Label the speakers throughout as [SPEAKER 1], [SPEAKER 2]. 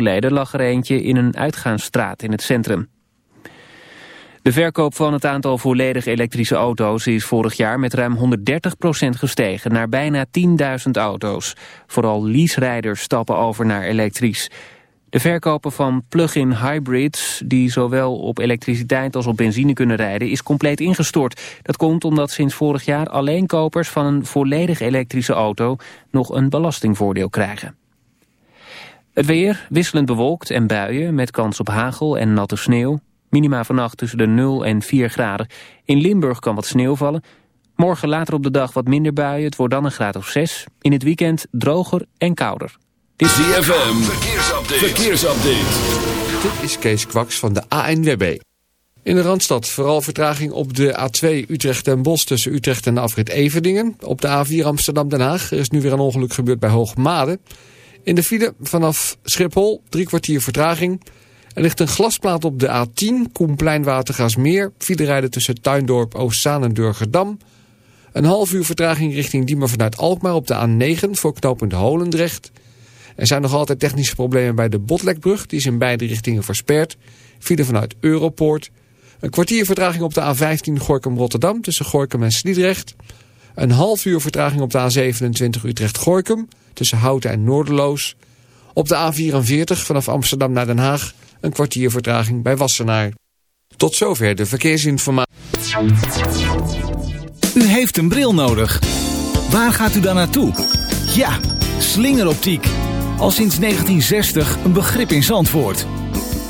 [SPEAKER 1] geleden lag er eentje in een uitgaansstraat in het centrum. De verkoop van het aantal volledig elektrische auto's is vorig jaar met ruim 130% gestegen naar bijna 10.000 auto's. Vooral leaserijders stappen over naar elektrisch. De verkopen van plug-in hybrids, die zowel op elektriciteit als op benzine kunnen rijden, is compleet ingestort. Dat komt omdat sinds vorig jaar alleen kopers van een volledig elektrische auto nog een belastingvoordeel krijgen. Het weer wisselend bewolkt en buien met kans op hagel en natte sneeuw. Minima vannacht tussen de 0 en 4 graden. In Limburg kan wat sneeuw vallen. Morgen later op de dag wat minder buien. Het wordt dan een graad of 6. In het weekend droger en kouder.
[SPEAKER 2] Dit is ZFM. Verkeersupdate. Verkeersupdate.
[SPEAKER 3] Dit is Kees Kwaks van de ANWB. In de Randstad vooral vertraging op de A2 Utrecht en Bos tussen Utrecht en de afrit Everdingen. Op de A4 Amsterdam-Den Haag er is nu weer een ongeluk gebeurd bij Hoogmade. In de file vanaf Schiphol, drie kwartier vertraging. Er ligt een glasplaat op de A10, Koenplein Watergaasmeer. File rijden tussen Tuindorp, Oostzaan en Durgerdam. Een half uur vertraging richting Diemer vanuit Alkmaar op de A9 voor knooppunt Holendrecht. Er zijn nog altijd technische problemen bij de Botlekbrug. Die is in beide richtingen versperd. File vanuit Europoort. Een kwartier vertraging op de A15 Gorkum-Rotterdam tussen Gorkum en Sliedrecht. Een half uur vertraging op de A27 Utrecht-Gorkum tussen Houten en Noorderloos. Op de A44 vanaf Amsterdam naar Den Haag een kwartier vertraging bij Wassenaar. Tot zover de verkeersinformatie.
[SPEAKER 4] U heeft een bril nodig. Waar gaat u dan naartoe? Ja, slingeroptiek. Al sinds 1960 een begrip in Zandvoort.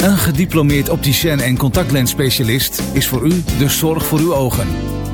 [SPEAKER 4] Een gediplomeerd opticien en contactlensspecialist is voor u de zorg voor uw ogen.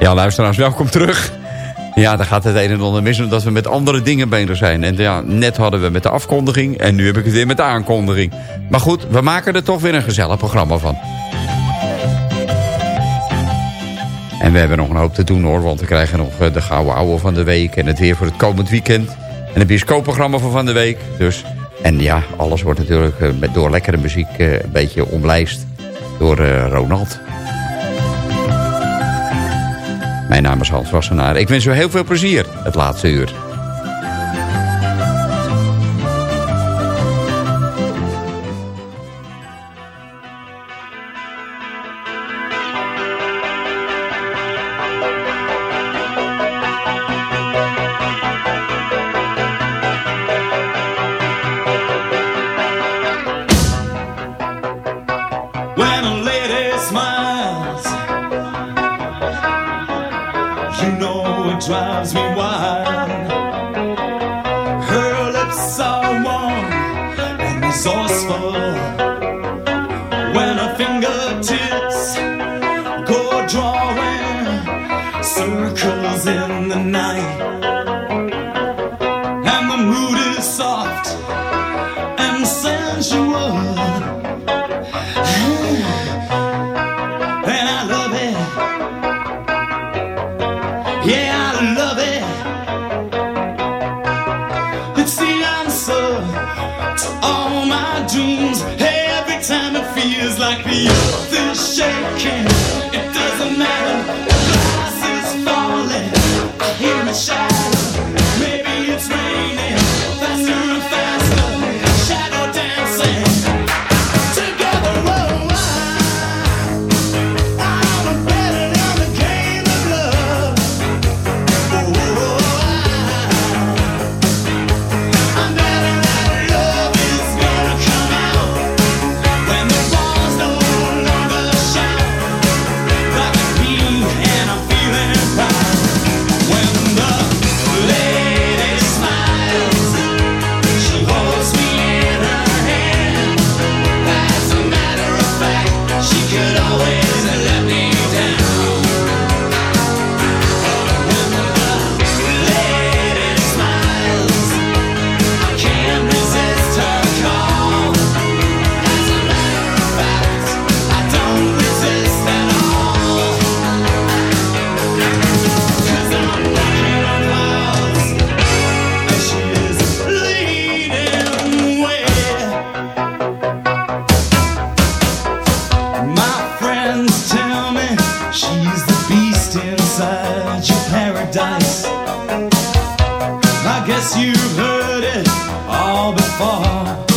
[SPEAKER 5] Ja, luisteraars, welkom terug. Ja, dan gaat het een en ander mis omdat we met andere dingen bezig zijn. En ja, net hadden we met de afkondiging en nu heb ik het weer met de aankondiging. Maar goed, we maken er toch weer een gezellig programma van. En we hebben nog een hoop te doen hoor, want we krijgen nog eh, de gouden ouwe van de week... en het weer voor het komend weekend. En het bioscoopprogramma van van de week. Dus, en ja, alles wordt natuurlijk eh, door lekkere muziek eh, een beetje omlijst door Ronald. Mijn naam is Hans Wassenaar. Ik wens u heel veel plezier het laatste uur. you try.
[SPEAKER 6] Guess you've heard it all before.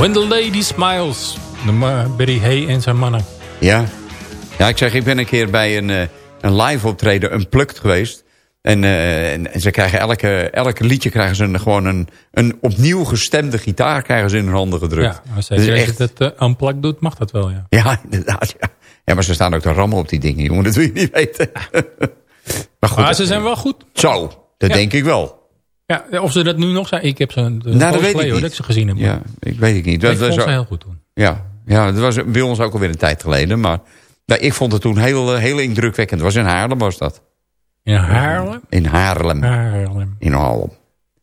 [SPEAKER 6] When the Lady Smiles.
[SPEAKER 7] De Barry Hay en zijn mannen.
[SPEAKER 5] Ja. ja, ik zeg, ik ben een keer bij een, eh, een live optreden, een plukt geweest. En, eh, en, ze krijgen elke, elke liedje krijgen ze een, gewoon een, een opnieuw gestemde gitaar krijgen ze in hun handen gedrukt.
[SPEAKER 7] Ja, als
[SPEAKER 5] Dat
[SPEAKER 7] hij
[SPEAKER 5] echt-
[SPEAKER 7] het uh, unplugged doet, mag dat wel, ja.
[SPEAKER 5] Ja, inderdaad. Ja. ja, maar ze staan ook te rammen op die dingen, jongen. Dat wil je niet weten. maar goed,
[SPEAKER 7] Maar ze zijn wel goed.
[SPEAKER 5] Zo, dat
[SPEAKER 7] Ja.
[SPEAKER 5] denk ik wel.
[SPEAKER 7] Ja, of ze dat nu nog zijn. Ik heb ze een
[SPEAKER 5] Nou, dat weet ik
[SPEAKER 7] dat ik ze gezien heb.
[SPEAKER 5] Ja, ik weet het niet.
[SPEAKER 7] ik
[SPEAKER 5] Dat,
[SPEAKER 7] vond
[SPEAKER 5] was
[SPEAKER 7] ze heel goed toen.
[SPEAKER 5] ja, ja, dat was bij ons ook alweer een tijd geleden. Maar nou, ik vond het toen heel, eh, heel indrukwekkend. Het was in Haarlem, was dat?
[SPEAKER 7] In Haarlem?
[SPEAKER 5] In Haarlem.
[SPEAKER 7] Haarlem.
[SPEAKER 5] In Haarlem.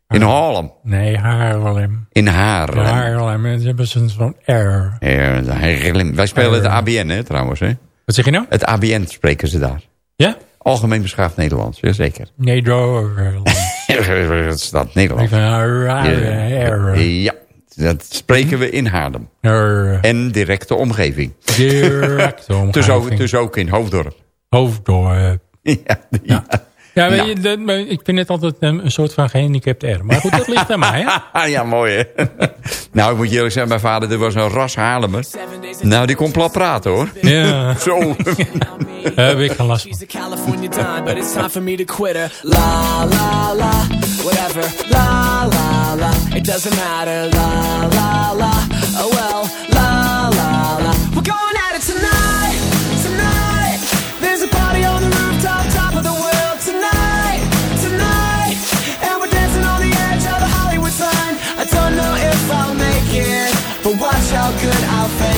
[SPEAKER 5] In Haarlem.
[SPEAKER 7] Nee, Haarlem.
[SPEAKER 5] In Haarlem.
[SPEAKER 7] Haarlem. En ze hebben zo'n R.
[SPEAKER 5] Haarlem. Wij spelen het ABN, hè, trouwens. Hè?
[SPEAKER 7] Wat zeg je nou?
[SPEAKER 5] Het ABN spreken ze daar.
[SPEAKER 7] Ja?
[SPEAKER 5] Algemeen beschaafd Nederlands, jazeker. Het staat Nederlands. Ja, dat spreken we in Haarlem. En directe omgeving.
[SPEAKER 7] Direct
[SPEAKER 5] Dus ook,
[SPEAKER 7] omgeving.
[SPEAKER 5] dus ook in Hoofddorp.
[SPEAKER 7] Hoofddorp.
[SPEAKER 5] Ja, ja.
[SPEAKER 7] Ja,
[SPEAKER 5] Nou.
[SPEAKER 7] je, dat, maar ik vind het altijd een, een soort van gehandicapt R. Maar goed, dat ligt aan mij, hè?
[SPEAKER 5] Ah, ja, mooi hè. nou, ik moet je eerlijk zeggen, mijn vader er was een ras Haarlemmer. Nou, die kon plat praten hoor.
[SPEAKER 7] Ja.
[SPEAKER 5] Zo.
[SPEAKER 7] Heb ik geen last van.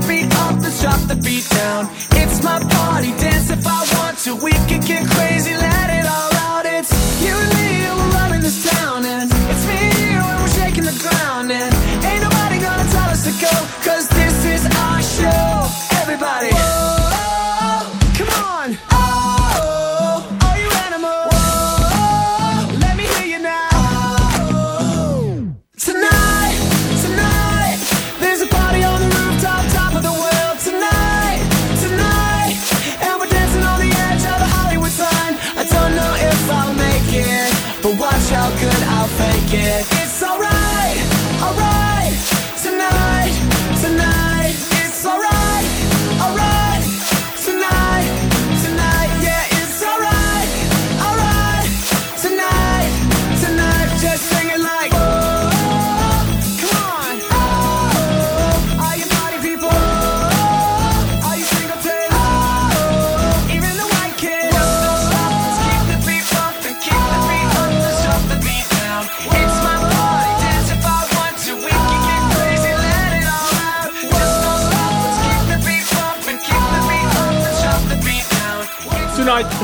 [SPEAKER 8] the beat up, let's drop the beat down. It's my party, dance if I want to. We can get crazy,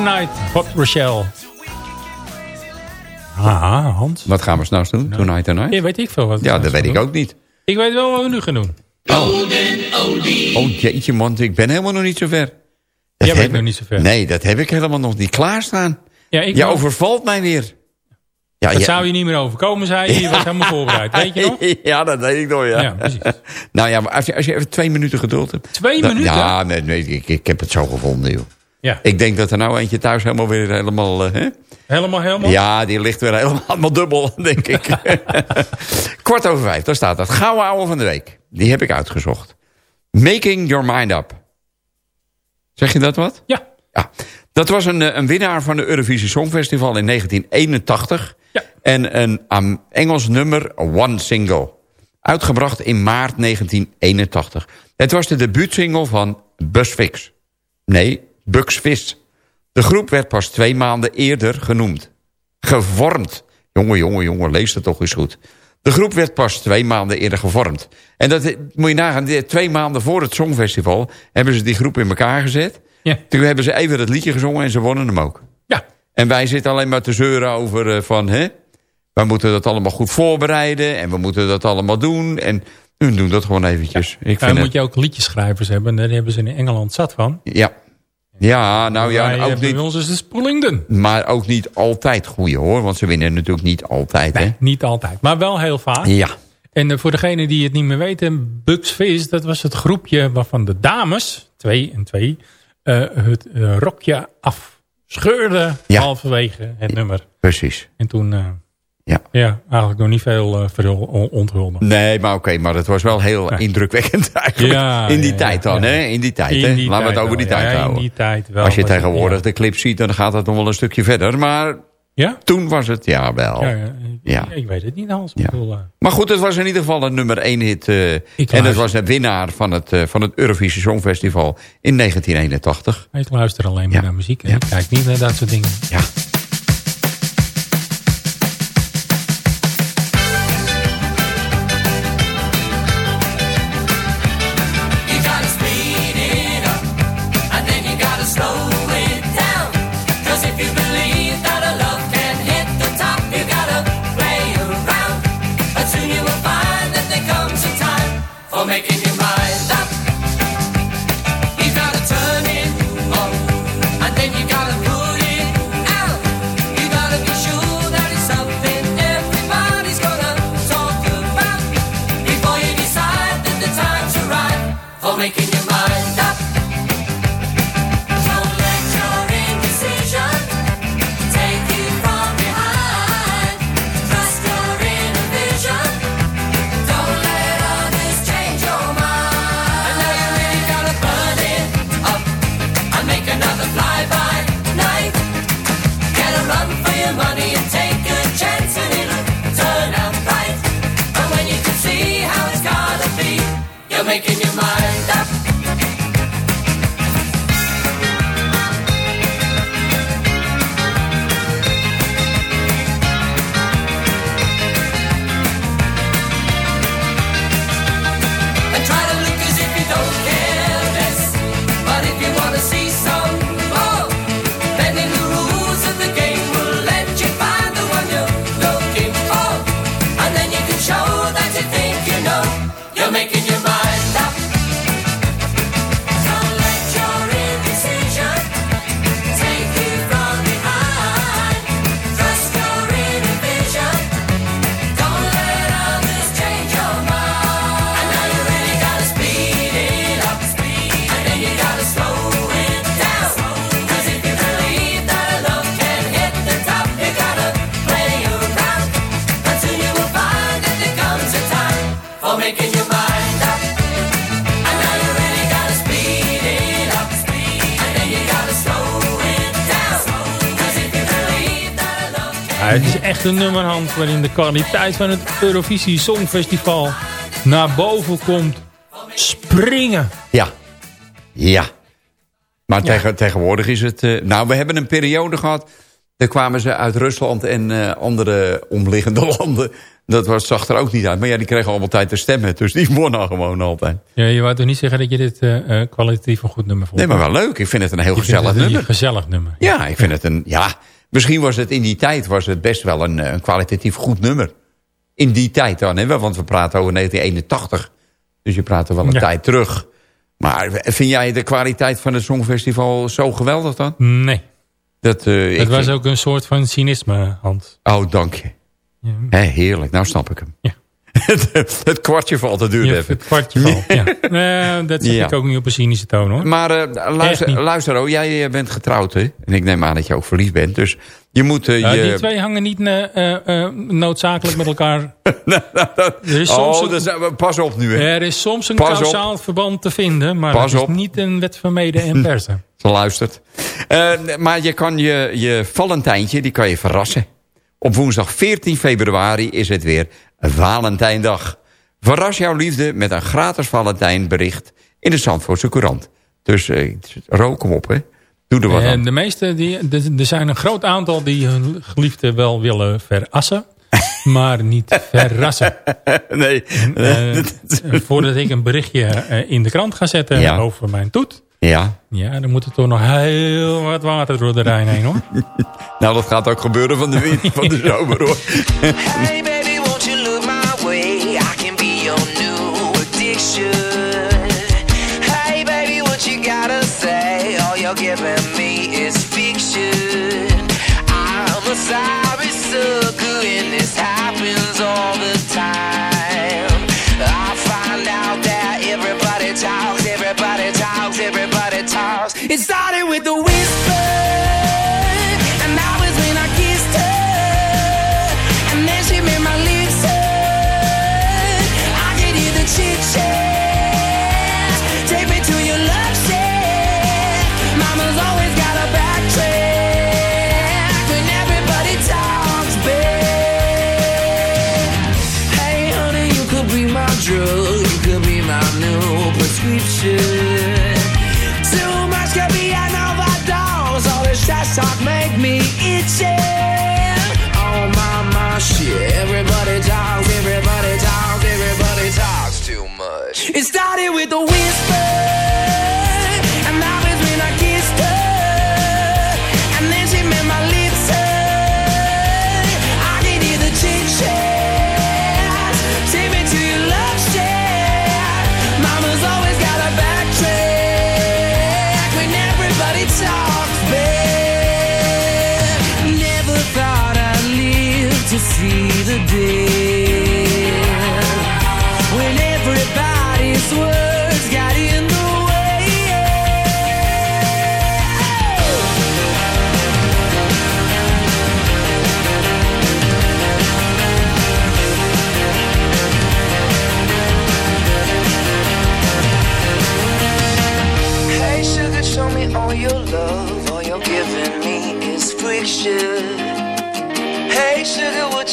[SPEAKER 7] Tonight. Hot Rochelle. Ah, Hans.
[SPEAKER 5] Wat gaan we s'nachts doen? Tonight, tonight?
[SPEAKER 7] Ja, weet ik veel wat.
[SPEAKER 5] Ja, dat weet ik ook niet.
[SPEAKER 7] Ik weet wel wat we nu gaan doen.
[SPEAKER 5] Oh jeetje man, ik ben helemaal nog niet zo ver. Dat
[SPEAKER 7] Jij bent nog niet zo ver.
[SPEAKER 5] Nee, dat heb ik helemaal nog niet klaarstaan.
[SPEAKER 7] Ja, ik
[SPEAKER 5] Je overvalt mij weer. Ja,
[SPEAKER 7] Dat
[SPEAKER 5] ja-
[SPEAKER 7] zou je niet meer overkomen, zei je. Je was helemaal voorbereid. Weet je nog?
[SPEAKER 5] ja, dat weet ik nog, ja.
[SPEAKER 7] Ja, precies.
[SPEAKER 5] nou ja, maar als je, als je even twee minuten geduld hebt.
[SPEAKER 7] Twee
[SPEAKER 5] dan-
[SPEAKER 7] minuten?
[SPEAKER 5] Ja, nee, nee ik, ik heb het zo gevonden, joh.
[SPEAKER 7] Ja.
[SPEAKER 5] Ik denk dat er nou eentje thuis helemaal weer helemaal... eh, hè?
[SPEAKER 7] Helemaal, helemaal?
[SPEAKER 5] Ja, die ligt weer helemaal, dubbel, denk ik. Kwart over vijf, daar staat het. Gouden ouwe van de week. Die heb ik uitgezocht. Making Your Mind Up. Zeg je dat wat?
[SPEAKER 7] Ja.
[SPEAKER 5] Ja. Dat was een, eh, een winnaar van de Eurovisie Songfestival in 1981.
[SPEAKER 7] Ja.
[SPEAKER 5] En een um, Engels nummer, One Single. Uitgebracht in maart 1981. Het was de debuutsingle van Busfix. Nee, Bugs Fizz. De groep werd pas twee maanden eerder genoemd. Gevormd. Jongen, jongen, jongen, lees het toch eens goed. De groep werd pas twee maanden eerder gevormd. En dat moet je nagaan, twee maanden voor het Songfestival... hebben ze die groep in elkaar gezet.
[SPEAKER 7] Ja.
[SPEAKER 5] Toen hebben ze even het liedje gezongen en ze wonnen hem ook.
[SPEAKER 7] Ja.
[SPEAKER 5] En wij zitten alleen maar te zeuren over eh, van... Hè, wij moeten dat allemaal goed voorbereiden en we moeten dat allemaal doen. En hun doen dat gewoon eventjes. Ik
[SPEAKER 7] Dan
[SPEAKER 5] vind
[SPEAKER 7] moet
[SPEAKER 5] het,
[SPEAKER 7] je ook liedjeschrijvers hebben. Daar hebben ze in Engeland zat van.
[SPEAKER 5] ja. Ja, nou ja, ook
[SPEAKER 7] hebben
[SPEAKER 5] niet,
[SPEAKER 7] bij ons is de Spoelingden.
[SPEAKER 5] maar ook niet altijd goeie hoor. Want ze winnen natuurlijk niet altijd. Hè?
[SPEAKER 7] Niet altijd, maar wel heel vaak.
[SPEAKER 5] Ja,
[SPEAKER 7] En eh, voor degenen die het niet meer weten, Bugs Fizz, dat was het groepje waarvan de dames, twee en twee, eh, het eh, rokje afscheurden
[SPEAKER 5] Ja.
[SPEAKER 7] halverwege het nummer.
[SPEAKER 5] precies.
[SPEAKER 7] En toen, eh,
[SPEAKER 5] Ja.
[SPEAKER 7] ja, eigenlijk nog niet veel eh verhul- on- onthulden.
[SPEAKER 5] Nee, maar oké, maar het was wel heel indrukwekkend eigenlijk.
[SPEAKER 7] Ja,
[SPEAKER 5] in die
[SPEAKER 7] ja,
[SPEAKER 5] tijd dan,
[SPEAKER 7] ja.
[SPEAKER 5] hè? In die tijd,
[SPEAKER 7] In
[SPEAKER 5] hè?
[SPEAKER 7] die
[SPEAKER 5] Laten we het over die
[SPEAKER 7] wel,
[SPEAKER 5] tijd
[SPEAKER 7] ja,
[SPEAKER 5] houden.
[SPEAKER 7] In die tijd wel.
[SPEAKER 5] Als je tegenwoordig de clip ziet, dan gaat het nog wel een stukje verder. Maar
[SPEAKER 7] Ja?
[SPEAKER 5] toen was het, ja wel.
[SPEAKER 7] Ja, ja,
[SPEAKER 5] Ja.
[SPEAKER 7] Ik weet het niet, bedoel, eh,
[SPEAKER 5] Maar goed, het was in ieder geval een nummer 1 hit. eh, en het was de winnaar van het, eh, van het Eurovisie Songfestival in 1981.
[SPEAKER 7] ik luister alleen maar naar muziek.
[SPEAKER 5] Ja.
[SPEAKER 7] Ik kijk niet naar dat soort dingen.
[SPEAKER 5] Ja.
[SPEAKER 9] Making
[SPEAKER 7] een nummerhand waarin de kwaliteit van het Eurovisie Songfestival naar boven komt springen.
[SPEAKER 5] Ja. Ja. Maar tegen, tegenwoordig is het... eh, nou, we hebben een periode gehad... Daar kwamen ze uit Rusland en eh, andere omliggende landen. Dat was, zag er ook niet uit. Maar ja, die kregen allemaal tijd te stemmen. Dus die wonnen gewoon altijd.
[SPEAKER 7] Ja, je wou toch niet zeggen dat je dit eh, kwalitatief een goed nummer vond?
[SPEAKER 5] Nee, maar wel leuk. Ik vind het een heel
[SPEAKER 7] Je
[SPEAKER 5] gezellig
[SPEAKER 7] het een
[SPEAKER 5] nummer.
[SPEAKER 7] gezellig nummer.
[SPEAKER 5] Ja, ik vind het een... Ja, misschien was het in die tijd was het best wel een, eh, een kwalitatief goed nummer. In die tijd dan, hè? Want we praten over 1981. Dus je praat er wel een
[SPEAKER 7] Ja.
[SPEAKER 5] tijd terug. Maar vind jij de kwaliteit van het Songfestival zo geweldig dan?
[SPEAKER 7] Nee,
[SPEAKER 5] Dat, eh,
[SPEAKER 7] het was
[SPEAKER 5] vind-
[SPEAKER 7] ook een soort van cynisme, Hans.
[SPEAKER 5] Oh, dank je.
[SPEAKER 7] Ja.
[SPEAKER 5] Heerlijk, nou snap ik hem.
[SPEAKER 7] Ja.
[SPEAKER 5] het kwartje valt, dat duurde
[SPEAKER 7] Ja,
[SPEAKER 5] even.
[SPEAKER 7] het kwartje valt, ja. Eh, dat
[SPEAKER 5] Ja.
[SPEAKER 7] ik ook niet op een cynische toon, hoor.
[SPEAKER 5] Maar eh, luister, luister oh, jij bent getrouwd, hè? En ik neem aan dat je ook verliefd bent. Dus je moet eh, je...
[SPEAKER 7] die twee hangen niet noodzakelijk met elkaar. Er is soms
[SPEAKER 5] oh,
[SPEAKER 7] een-
[SPEAKER 5] dat is- pas op nu, hè?
[SPEAKER 7] Er is soms een
[SPEAKER 5] Pas op.
[SPEAKER 7] kausaal verband te vinden, maar
[SPEAKER 5] Pas
[SPEAKER 7] het is
[SPEAKER 5] op.
[SPEAKER 7] niet een wet van mede en persen.
[SPEAKER 5] Ze luistert. Maar je kan je, je Valentijntje, die kan je verrassen. Op woensdag 14 februari is het weer Valentijndag. Verras jouw liefde met een gratis Valentijnbericht in de Zandvoortse Courant. Dus eh, rook hem op, hè. Doe er wat
[SPEAKER 7] En
[SPEAKER 5] aan.
[SPEAKER 7] de meeste, die, er zijn een groot aantal die hun geliefde wel willen verassen, maar niet verrassen.
[SPEAKER 5] nee.
[SPEAKER 7] Eh, voordat ik een berichtje eh, in de krant ga zetten
[SPEAKER 5] Ja.
[SPEAKER 7] over mijn toet,
[SPEAKER 5] Ja,
[SPEAKER 7] ja, dan moet er toch nog heel wat water door de Rijn heen, hoor.
[SPEAKER 5] nou dat gaat ook gebeuren van de, wind, van de zomer, hoor.
[SPEAKER 8] The whisper,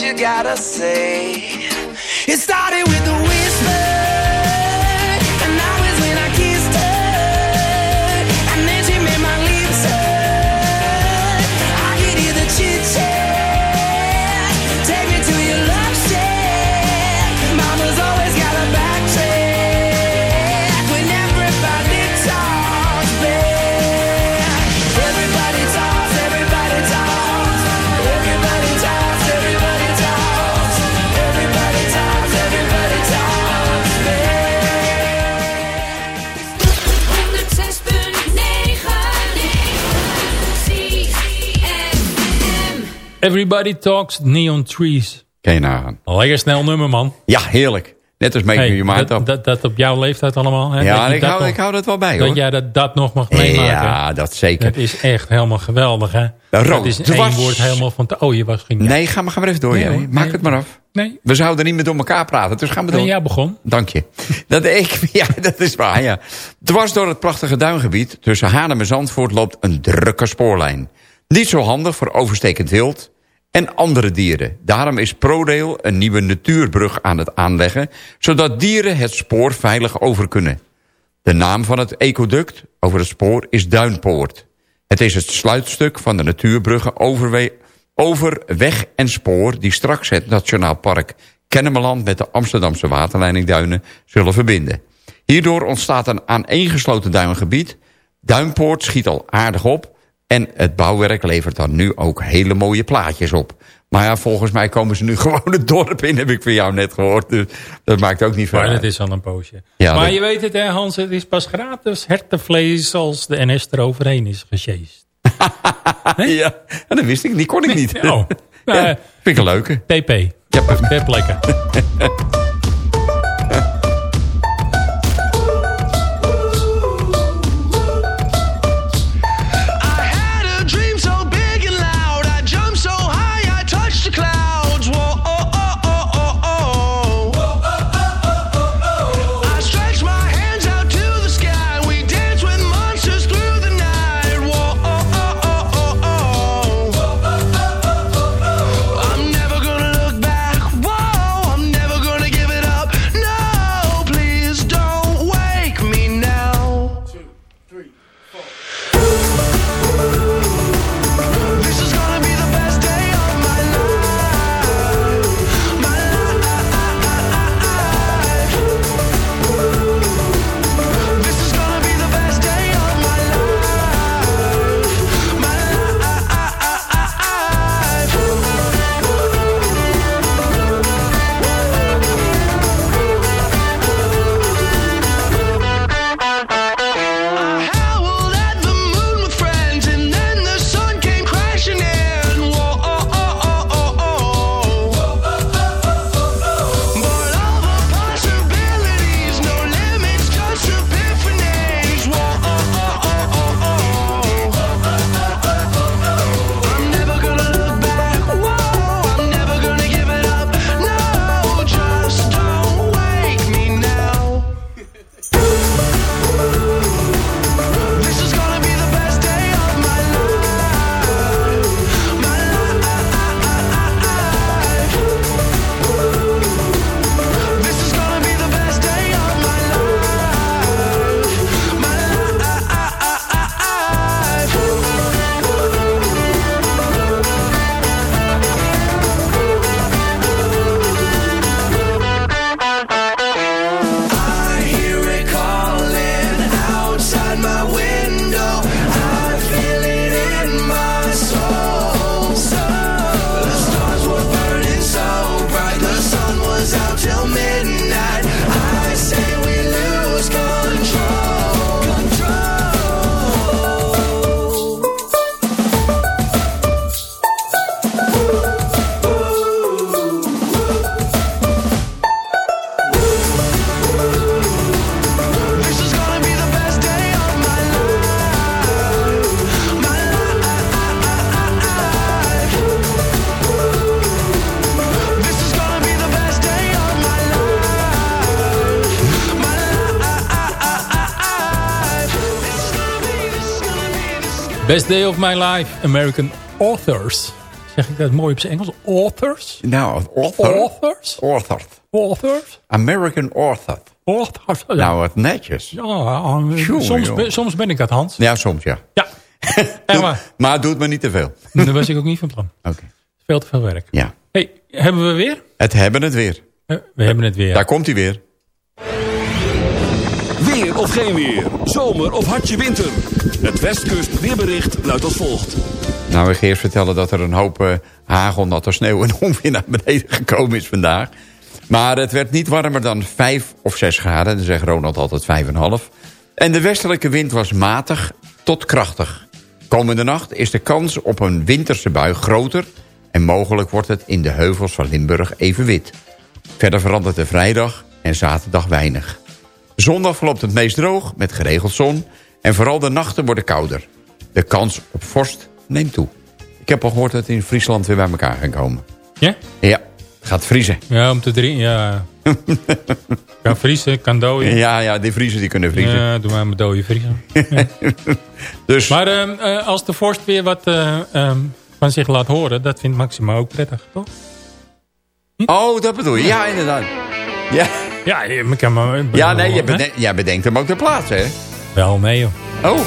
[SPEAKER 8] you gotta say? It started with the whisper, Everybody Talks
[SPEAKER 7] Neon Trees.
[SPEAKER 5] Kan je nagaan.
[SPEAKER 7] Lekker snel nummer, man.
[SPEAKER 5] Ja, heerlijk. Net als Make
[SPEAKER 7] Hey,
[SPEAKER 5] Your Mind
[SPEAKER 7] dat, dat, dat op jouw leeftijd allemaal. Hè?
[SPEAKER 5] Ja,
[SPEAKER 7] Dat
[SPEAKER 5] ik
[SPEAKER 7] dat
[SPEAKER 5] hou,
[SPEAKER 7] nog-
[SPEAKER 5] ik hou dat wel bij,
[SPEAKER 7] Dat
[SPEAKER 5] hoor.
[SPEAKER 7] jij dat, dat nog mag meemaken.
[SPEAKER 5] Ja, dat zeker.
[SPEAKER 7] Het is echt helemaal geweldig, hè?
[SPEAKER 5] Rood,
[SPEAKER 7] dat is
[SPEAKER 5] dwars.
[SPEAKER 7] één woord helemaal van... te- Oh, je was geen...
[SPEAKER 5] Nee, ga maar, ga maar even door,
[SPEAKER 7] Nee, hoor.
[SPEAKER 5] Maak
[SPEAKER 7] Nee.
[SPEAKER 5] het maar af.
[SPEAKER 7] Nee,
[SPEAKER 5] We zouden niet meer door elkaar praten, dus gaan we door.
[SPEAKER 7] nee jij begon.
[SPEAKER 5] Dank je. Dat, ik, ja, dat is waar, ja. Dwars door het prachtige duingebied tussen Haarlem en Zandvoort loopt een drukke spoorlijn. Niet zo handig voor overstekend wild en andere dieren. Daarom is ProRail een nieuwe natuurbrug aan het aanleggen... zodat dieren het spoor veilig over kunnen. De naam van het ecoduct over het spoor is Duinpoort. Het is het sluitstuk van de natuurbruggen over weg en spoor... die straks het Nationaal Park Kennemerland met de Amsterdamse waterleidingduinen zullen verbinden. Hierdoor ontstaat een aaneengesloten duingebied. Duinpoort schiet al aardig op... en het bouwwerk levert dan nu ook hele mooie plaatjes op. Maar ja, volgens mij komen ze nu gewoon het dorp in... heb ik van jou net gehoord. Dus dat maakt ook niet veel
[SPEAKER 8] Maar dat is al een poosje.
[SPEAKER 5] Ja,
[SPEAKER 8] maar
[SPEAKER 5] dat-
[SPEAKER 8] je weet het hè Hans, het is pas gratis hertenvlees als de NS eroverheen is gesjeest.
[SPEAKER 5] Ja, en dat wist ik, die kon ik niet.
[SPEAKER 8] Oh,
[SPEAKER 5] ja,
[SPEAKER 8] nou,
[SPEAKER 5] vind ik een leuke.
[SPEAKER 8] TP.
[SPEAKER 5] Ja,
[SPEAKER 8] Ter plekke.
[SPEAKER 7] Day of My Life,
[SPEAKER 8] American Authors. Zeg ik dat mooi op zijn Engels? Authors?
[SPEAKER 5] Nou, author.
[SPEAKER 8] Authors?
[SPEAKER 5] Author.
[SPEAKER 8] Authors?
[SPEAKER 5] American author.
[SPEAKER 8] Authors. Ja,
[SPEAKER 5] Nou, wat netjes.
[SPEAKER 8] ja, eh,
[SPEAKER 5] Jongen,
[SPEAKER 8] soms, ben, soms ben ik dat, Hans.
[SPEAKER 5] Ja, soms ja.
[SPEAKER 8] Ja.
[SPEAKER 5] Maar doe het me niet te veel.
[SPEAKER 8] Daar was ik ook niet van plan.
[SPEAKER 5] Oké.
[SPEAKER 8] Veel te veel werk.
[SPEAKER 5] Ja.
[SPEAKER 8] hey, hebben we weer?
[SPEAKER 5] Het hebben het weer.
[SPEAKER 8] Eh, we hebben het weer.
[SPEAKER 5] Daar komt hij weer.
[SPEAKER 2] Of geen weer. Zomer of hartje winter. Het Westkust weerbericht luidt als volgt.
[SPEAKER 5] Nou, ik ga eerst vertellen dat er een hoop eh, hagel, natte sneeuw en onweer naar beneden gekomen is vandaag. Maar het werd niet warmer dan 5 of 6 graden. Dan zegt Ronald altijd 5,5. En de westelijke wind was matig tot krachtig. Komende nacht is de kans op een winterse bui groter... en mogelijk wordt het in de heuvels van Limburg even wit. Verder verandert de vrijdag en zaterdag weinig. Zondag verloopt het meest droog met geregeld zon... en vooral de nachten worden kouder. De kans op vorst neemt toe. Ik heb al gehoord dat het in Friesland weer bij elkaar gaan komen.
[SPEAKER 8] Ja?
[SPEAKER 5] Ja, het gaat vriezen.
[SPEAKER 8] Ja, om te drinken, ja. kan vriezen, kan dooien.
[SPEAKER 5] Ja, ja, die vriezen die kunnen vriezen.
[SPEAKER 8] Ja, doe maar mijn dode vriezen.
[SPEAKER 5] Dus
[SPEAKER 8] Maar ehm, eh, als de vorst weer wat eh, ehm,
[SPEAKER 7] van zich laat horen, dat vindt Maxima ook prettig, toch?
[SPEAKER 5] Oh, dat bedoel je. Ja, inderdaad. Ja,
[SPEAKER 7] Ja, je kan maar...
[SPEAKER 5] ja nee, je bedenkt, jij bedenkt hem ook ter plaatse, hè?
[SPEAKER 7] Wel, nee joh.
[SPEAKER 5] Oh,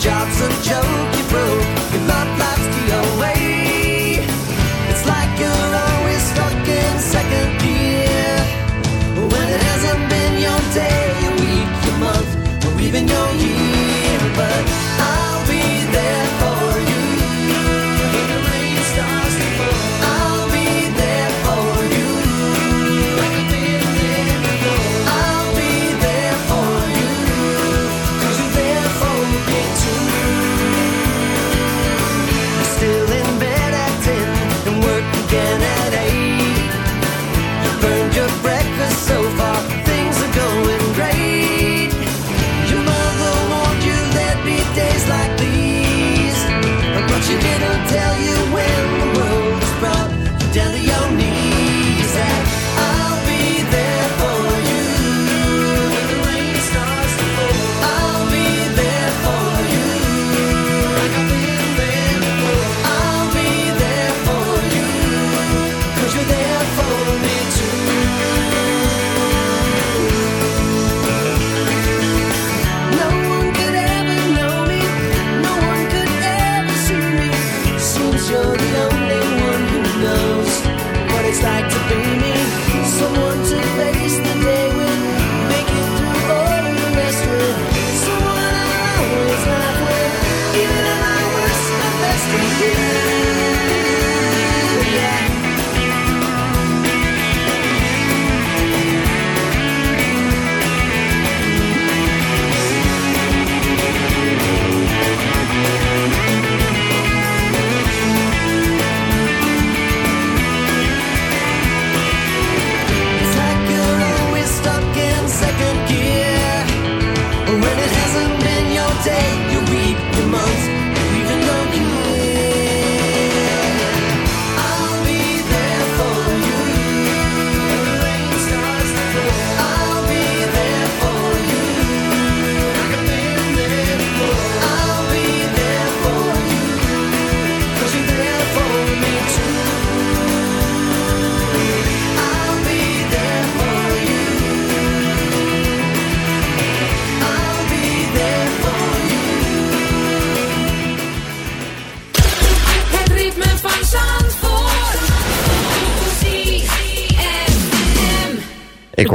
[SPEAKER 9] job's a joke,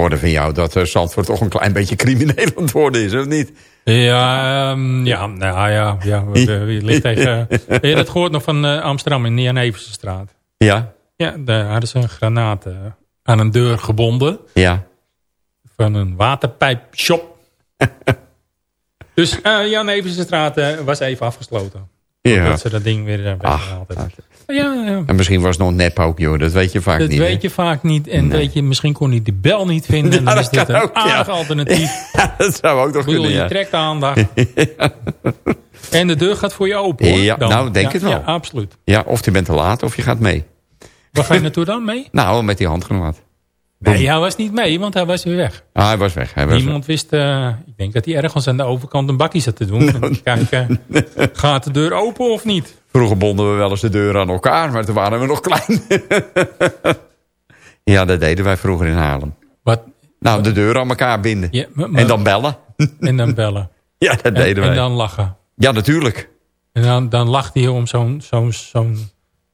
[SPEAKER 5] hoorde van jou dat uh, Zandvoort toch een klein beetje crimineel aan het worden is, of niet?
[SPEAKER 7] Ja, ehm, ja, nou ja, ja we- ligt tegen... Heb je dat gehoord nog van eh, Amsterdam in de Jan Eversenstraat?
[SPEAKER 5] Ja,
[SPEAKER 7] Ja, daar hadden ze een granaat eh, aan een deur gebonden.
[SPEAKER 5] ja.
[SPEAKER 7] Van een waterpijpshop. dus eh Jan eh, was even afgesloten.
[SPEAKER 5] ja.
[SPEAKER 7] Dat ze dat ding weer eh, weggehaald hebben. Ja, ja.
[SPEAKER 5] En misschien was het nog nep ook, joh. Dat weet je vaak
[SPEAKER 7] Dat
[SPEAKER 5] niet. hè?
[SPEAKER 7] weet je vaak niet. En
[SPEAKER 5] Nee.
[SPEAKER 7] weet je, misschien kon hij de bel niet vinden. En dan
[SPEAKER 5] dat
[SPEAKER 7] is dit een
[SPEAKER 5] ook,
[SPEAKER 7] aardig alternatief.
[SPEAKER 5] Dat zou ook nog kunnen,
[SPEAKER 7] je trekt de aandacht. En de deur gaat voor je open hoor.
[SPEAKER 5] Ja,
[SPEAKER 7] dan.
[SPEAKER 5] nou, denk het wel.
[SPEAKER 7] Ja, absoluut.
[SPEAKER 5] Ja, of je bent te laat of je gaat mee.
[SPEAKER 7] Waar ga je naartoe dan mee?
[SPEAKER 5] Nou, met die handgranaat.
[SPEAKER 7] Nee, hij was niet mee, want hij was weer weg.
[SPEAKER 5] Ah, hij was weg. Hij was
[SPEAKER 7] Niemand wist, eh, ik denk dat hij ergens aan de overkant een bakje zat te doen.
[SPEAKER 5] Nou,
[SPEAKER 7] kijken, gaat de deur open of niet?
[SPEAKER 5] Vroeger bonden we wel eens de deuren aan elkaar, maar toen waren we nog klein. ja, dat deden wij vroeger in Haarlem.
[SPEAKER 7] Wat?
[SPEAKER 5] Nou, de deuren aan elkaar binden.
[SPEAKER 7] Ja, maar- maar-
[SPEAKER 5] en dan bellen.
[SPEAKER 7] En dan bellen.
[SPEAKER 5] ja, dat
[SPEAKER 7] En,
[SPEAKER 5] deden wij.
[SPEAKER 7] en dan lachen.
[SPEAKER 5] Ja, natuurlijk.
[SPEAKER 7] En dan, dan lacht hij om zo'n zo'n zo'n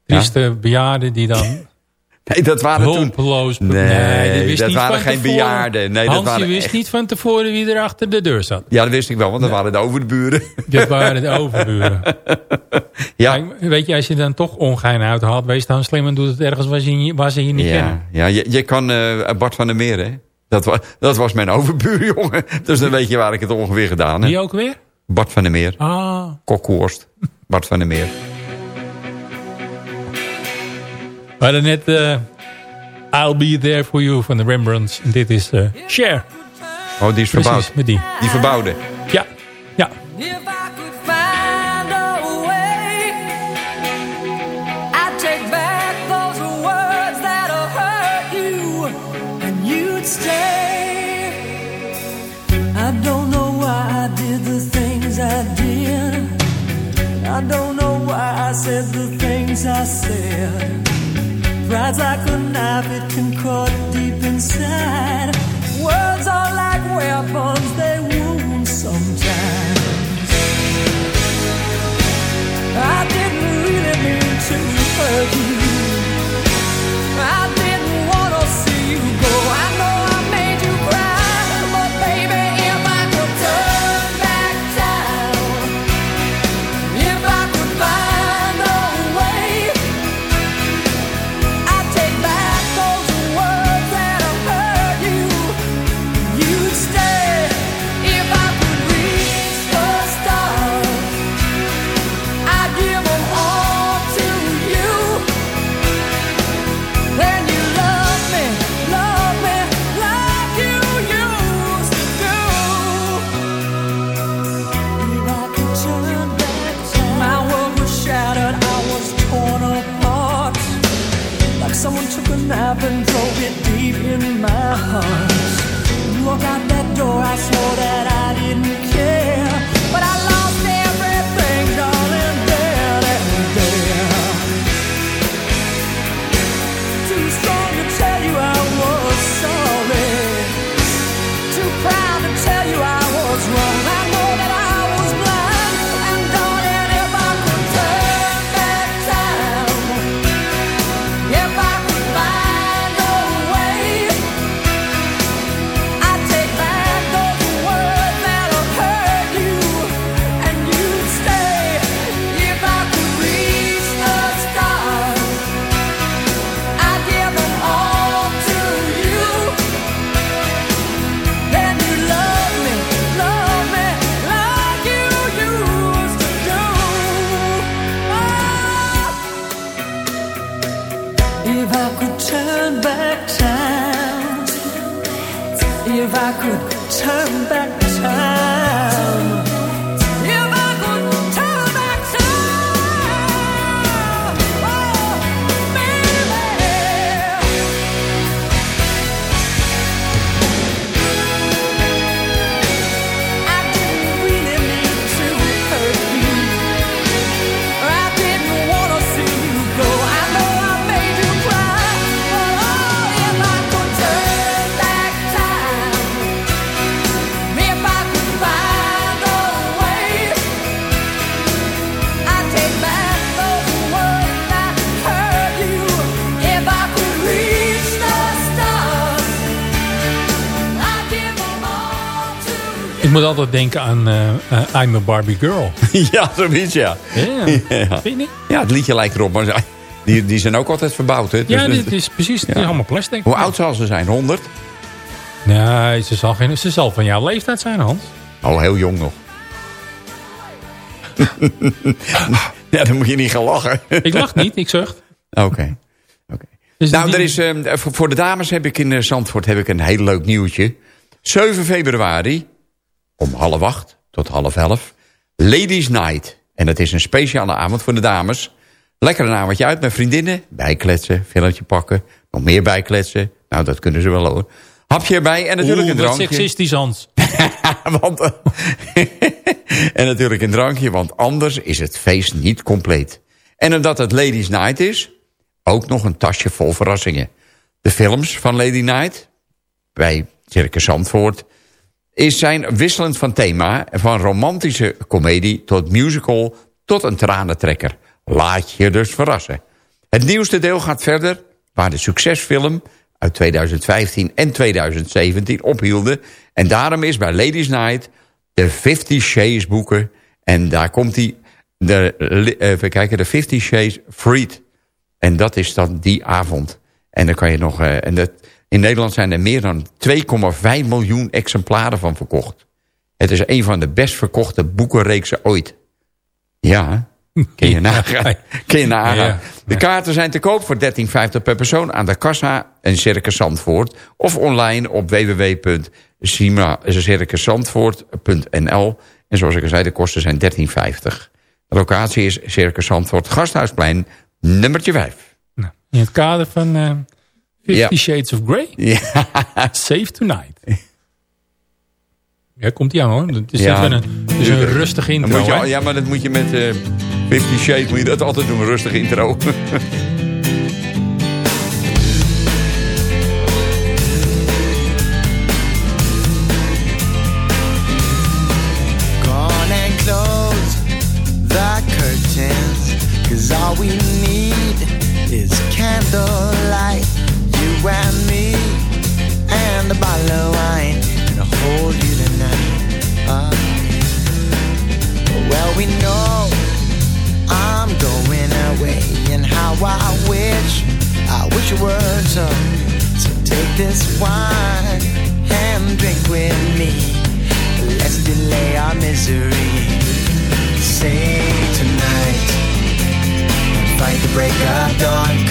[SPEAKER 7] trieste bejaarde die dan
[SPEAKER 5] Nee, dat waren toen...
[SPEAKER 7] hulpeloos...
[SPEAKER 5] Nee,
[SPEAKER 7] wist
[SPEAKER 5] dat
[SPEAKER 7] niet
[SPEAKER 5] waren geen
[SPEAKER 7] tevoren-
[SPEAKER 5] bejaarden. Nee, dat waren
[SPEAKER 7] je wist niet van tevoren wie er achter de deur zat.
[SPEAKER 5] Ja, dat wist ik wel, want dat waren de overburen.
[SPEAKER 7] Dat waren de overburen.
[SPEAKER 5] ja,
[SPEAKER 7] Kijk, weet je, als je dan toch ongein uithaalt, wees dan slim en doe het ergens waar ze je, waar ze je niet
[SPEAKER 5] ja,
[SPEAKER 7] kennen.
[SPEAKER 5] ja je, je kan eh, Bart van der Meer, hè? Dat, was dat was mijn overbuur, jongen. Dus dan weet je waar ik het ongeveer gedaan heb.
[SPEAKER 7] Die ook weer?
[SPEAKER 5] Bart van der Meer.
[SPEAKER 7] Ah,
[SPEAKER 5] Kokkoorst. Bart van der Meer.
[SPEAKER 7] We hadden net eh, I'll Be There For You van de Rembrandts. En dit is eh Share.
[SPEAKER 5] Oh, die is verbouwd.
[SPEAKER 7] Precies, met die.
[SPEAKER 5] Die verbouwde.
[SPEAKER 7] Ja, ja.
[SPEAKER 9] If I could find a way, I'd take back those words that'll hurt you, and you'd stay.
[SPEAKER 10] I don't know why I did the things I did. I don't know why I said the things I said. Pride's like a knife, it can cut deep inside. 자꾸 창밖 그
[SPEAKER 7] Ik moet altijd denken aan eh, eh, I'm a Barbie Girl.
[SPEAKER 5] ja, zoiets, ja.
[SPEAKER 7] Ja,
[SPEAKER 5] ja.
[SPEAKER 7] vind je niet?
[SPEAKER 5] Ja, het liedje lijkt erop, maar die, die zijn ook altijd verbouwd. Hè?
[SPEAKER 7] Ja,
[SPEAKER 5] Dus-
[SPEAKER 7] dit is precies. Het is
[SPEAKER 5] Ja.
[SPEAKER 7] allemaal plastic.
[SPEAKER 5] Hoe oud zal ze zijn? 100?
[SPEAKER 7] Nee, ze zal, geen, ze zal van jouw leeftijd zijn, Hans.
[SPEAKER 5] Al heel jong nog. ja, dan moet je niet gaan lachen.
[SPEAKER 7] Ik lach niet, ik zucht.
[SPEAKER 5] Oké. oké.
[SPEAKER 7] Dus
[SPEAKER 5] nou, er is, eh, voor de dames heb ik in Zandvoort heb ik een heel leuk nieuwtje. 7 februari, om half acht tot half elf, Ladies Night. En dat is een speciale avond voor de dames. Lekker een avondje uit met vriendinnen. Bijkletsen, filmpje pakken. Nog meer bijkletsen. Nou, dat kunnen ze wel hoor. Hapje erbij en natuurlijk
[SPEAKER 7] Oeh,
[SPEAKER 5] een drankje.
[SPEAKER 7] seksistisch, Hans.
[SPEAKER 5] want, en natuurlijk een drankje, want anders is het feest niet compleet. En omdat het Ladies Night is, ook nog een tasje vol verrassingen. De films van Lady Night, bij Circus Zandvoort, is zijn wisselend van thema... van romantische komedie tot musical tot een tranentrekker. Laat je dus verrassen. Het nieuwste deel gaat verder, waar de succesfilm uit 2015 en 2017 ophielden. En daarom is bij Ladies Night de Fifty Shades boeken. En daar komt die, de, li- even kijken, de Fifty Shades Freed. En dat is dan die avond. En dan kan je nog, eh, en dat, in Nederland zijn er meer dan 2,5 miljoen exemplaren van verkocht. Het is een van de best verkochte boekenreeksen ooit. Ja, kun je nagaan. Kun je nagaan.
[SPEAKER 7] Ja.
[SPEAKER 5] De kaarten zijn te koop voor 13,50 per persoon aan de kassa en Circus Zandvoort. Of online op www.circuszandvoort.nl. En zoals ik al zei, de kosten zijn 13,50. De locatie is Circus Zandvoort, Gasthuisplein, nummertje 5.
[SPEAKER 7] Nou, in het kader van eh Fifty
[SPEAKER 5] Ja.
[SPEAKER 7] Shades of Grey.
[SPEAKER 5] Ja,
[SPEAKER 7] Save Tonight. Ja, komt die aan hoor. Het is,
[SPEAKER 5] Ja.
[SPEAKER 7] even een, het is een rustige
[SPEAKER 5] Dan
[SPEAKER 7] intro.
[SPEAKER 5] moet je, ja, maar dat moet je met eh Fifty Shades, moet je dat altijd doen, een rustig intro.
[SPEAKER 9] Cause all we need is candlelight. You and me, and a bottle of wine. And I'll hold you tonight. Uh, well, we know I'm going away. And how I wish, I wish it were so. So take this wine and drink with me. Let's delay our misery. Say tonight, fight the break of dawn.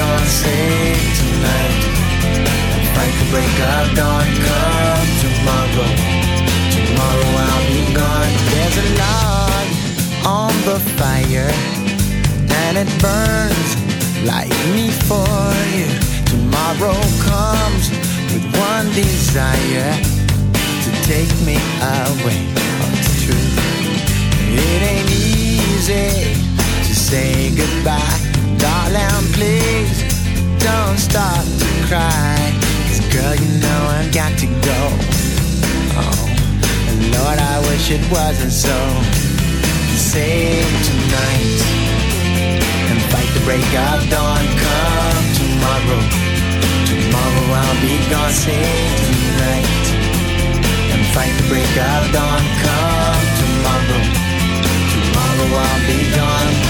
[SPEAKER 9] Gone. Say tonight, fight the break of dawn. Come tomorrow, tomorrow I'll be gone. There's a log on the fire, and it burns like me for you. Tomorrow comes with one desire to take me away. It's true. It ain't easy to say goodbye. Darling, please don't start to cry. 'Cause girl, you know I've got to go. Oh, and Lord, I wish it wasn't so. Save tonight and fight the break of dawn. Come tomorrow. Tomorrow I'll be gone, save tonight And fight the break of dawn Come tomorrow Tomorrow I'll be gone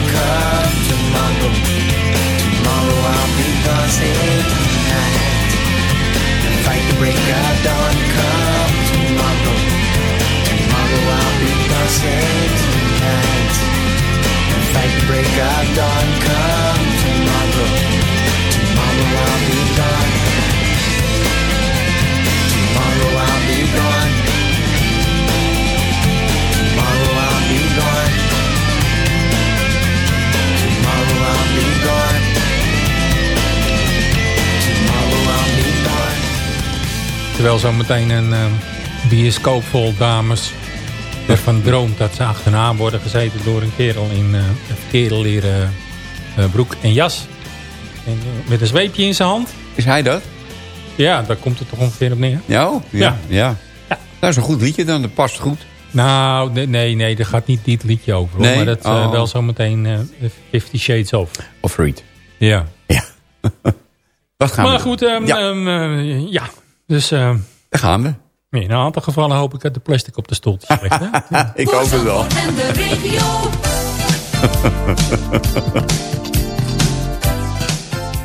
[SPEAKER 7] Terwijl zo meteen een eh, bioscoop vol dames ervan droomt dat ze achterna worden gezeten door een kerel in eh, een kerel leren eh, broek en jas. En, eh, met een zweepje in zijn hand.
[SPEAKER 5] Is hij dat?
[SPEAKER 7] Ja, daar komt het toch ongeveer op neer.
[SPEAKER 5] Ja, oh, ja, ja. Dat is een goed liedje dan, dat past goed.
[SPEAKER 7] Nou, nee, nee, nee, daar gaat niet dit liedje over.
[SPEAKER 5] Nee?
[SPEAKER 7] Maar dat eh,
[SPEAKER 5] Oh.
[SPEAKER 7] wel zometeen eh Fifty Shades of.
[SPEAKER 5] Of Reed.
[SPEAKER 7] Ja.
[SPEAKER 5] Wat gaan
[SPEAKER 7] maar
[SPEAKER 5] we
[SPEAKER 7] goed,
[SPEAKER 5] doen?
[SPEAKER 7] ehm,
[SPEAKER 5] ja,
[SPEAKER 7] ehm, eh, ja. Dus eh,
[SPEAKER 5] daar gaan we.
[SPEAKER 7] in een aantal gevallen hoop ik dat de plastic op de stoeltjes ligt. hè?
[SPEAKER 5] Ik hoop het wel.
[SPEAKER 11] En de regio.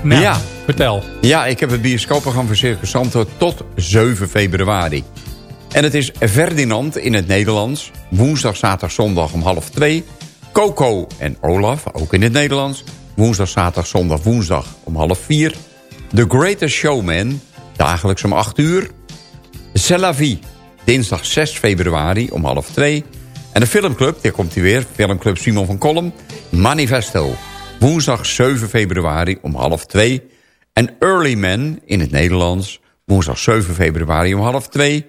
[SPEAKER 7] Nou,
[SPEAKER 5] Ja.
[SPEAKER 7] vertel.
[SPEAKER 5] Ja, ik heb het bioscoopprogramma van Circus Zandvoort tot 7 februari. En het is Ferdinand in het Nederlands. Woensdag, zaterdag, zondag om half twee. Coco en Olaf, ook in het Nederlands. Woensdag, zaterdag, zondag, woensdag om half vier. The Greatest Showman, dagelijks om 8 uur. C'est la vie, dinsdag 6 februari om half twee. En de filmclub, daar komt hij weer. Filmclub Simon van Kolm. Manifesto, woensdag 7 februari om half twee. En Early Man in het Nederlands, woensdag 7 februari om half twee.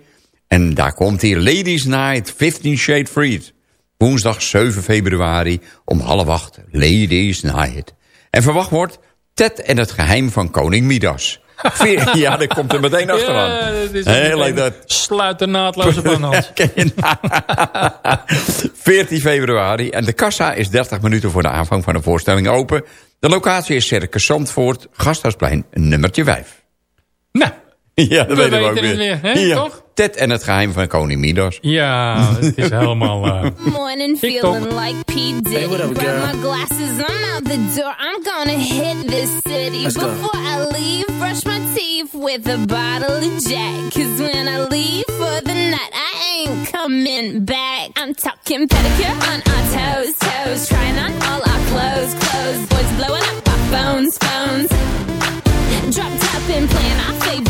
[SPEAKER 5] En daar komt hij, Ladies Night, 15 Shade Freed. Woensdag 7 februari om half acht, Ladies Night. En verwacht wordt Ted en het geheim van koning Midas. Ja, dat komt er meteen achteraan.
[SPEAKER 7] Ja, dat is
[SPEAKER 5] Heel leuk dat.
[SPEAKER 7] Sluit.
[SPEAKER 5] Ken je nou? 14 februari. En de kassa is 30 minuten voor de aanvang van de voorstelling open. De locatie is Circus Zandvoort, Gasthuisplein, nummertje 5.
[SPEAKER 7] Nou,
[SPEAKER 5] Ja, dat
[SPEAKER 7] We
[SPEAKER 5] weten we ook
[SPEAKER 7] weten het
[SPEAKER 5] weer.
[SPEAKER 7] weer, hè,
[SPEAKER 5] ja.
[SPEAKER 7] toch?
[SPEAKER 5] Ted en het geheim van koning Midas.
[SPEAKER 7] Ja, het is helemaal... eh,
[SPEAKER 12] Morning feeling like P. Diddy.
[SPEAKER 8] Hey, what up,
[SPEAKER 12] Grab
[SPEAKER 8] girl?
[SPEAKER 12] my glasses, I'm out the door. I'm gonna hit this city.
[SPEAKER 8] Let's go.
[SPEAKER 12] I leave, brush my teeth with a bottle of Jack. Cause when I leave for the night, I ain't coming back. I'm talking pedicure on our toes, toes. Trying on all our clothes, clothes. Boys blowing up our phones, phones. Drop top and playing our favorite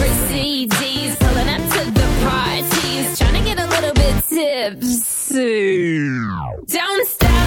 [SPEAKER 12] tips. Don't stop.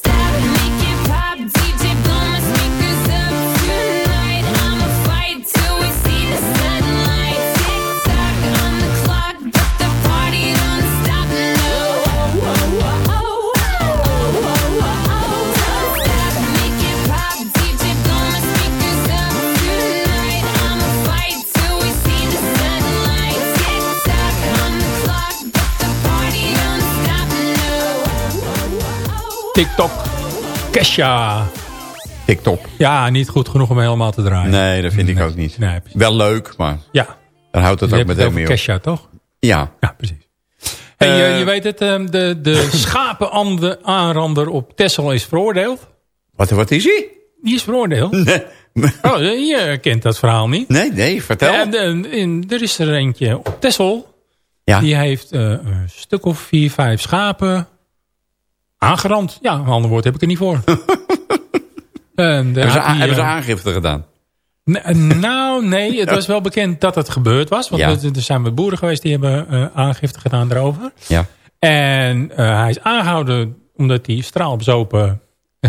[SPEAKER 7] TikTok. Kesha.
[SPEAKER 5] TikTok.
[SPEAKER 7] Ja, niet goed genoeg om helemaal te draaien.
[SPEAKER 5] Nee, dat vind ik ook niet.
[SPEAKER 7] Nee.
[SPEAKER 5] Wel leuk, maar
[SPEAKER 7] Ja.
[SPEAKER 5] dan houdt het
[SPEAKER 7] Je
[SPEAKER 5] ook meteen mee op.
[SPEAKER 7] Kesha, toch?
[SPEAKER 5] Ja.
[SPEAKER 7] Ja, precies. Hey,
[SPEAKER 5] Eh,
[SPEAKER 7] je, je weet het, ehm, de, de schapenaanrander op Texel is veroordeeld.
[SPEAKER 5] Wat, wat is hij?
[SPEAKER 7] Die is veroordeeld.
[SPEAKER 5] Nee.
[SPEAKER 7] Oh, je kent dat verhaal niet.
[SPEAKER 5] Nee, nee, vertel.
[SPEAKER 7] En, en er is er eentje op Texel.
[SPEAKER 5] Ja.
[SPEAKER 7] Die heeft eh, een stuk of vier, vijf schapen aangerand. Ja, een ander woord heb ik er niet voor. En de-
[SPEAKER 5] Hebben ze,
[SPEAKER 7] die,
[SPEAKER 5] a- hebben ze
[SPEAKER 7] eh,
[SPEAKER 5] aangifte gedaan?
[SPEAKER 7] N- Nou, nee, het was wel bekend dat het gebeurd was. Want
[SPEAKER 5] Ja.
[SPEAKER 7] er zijn wat boeren geweest die hebben eh, aangifte gedaan daarover.
[SPEAKER 5] Ja.
[SPEAKER 7] En eh, hij is aangehouden omdat hij straalbezopen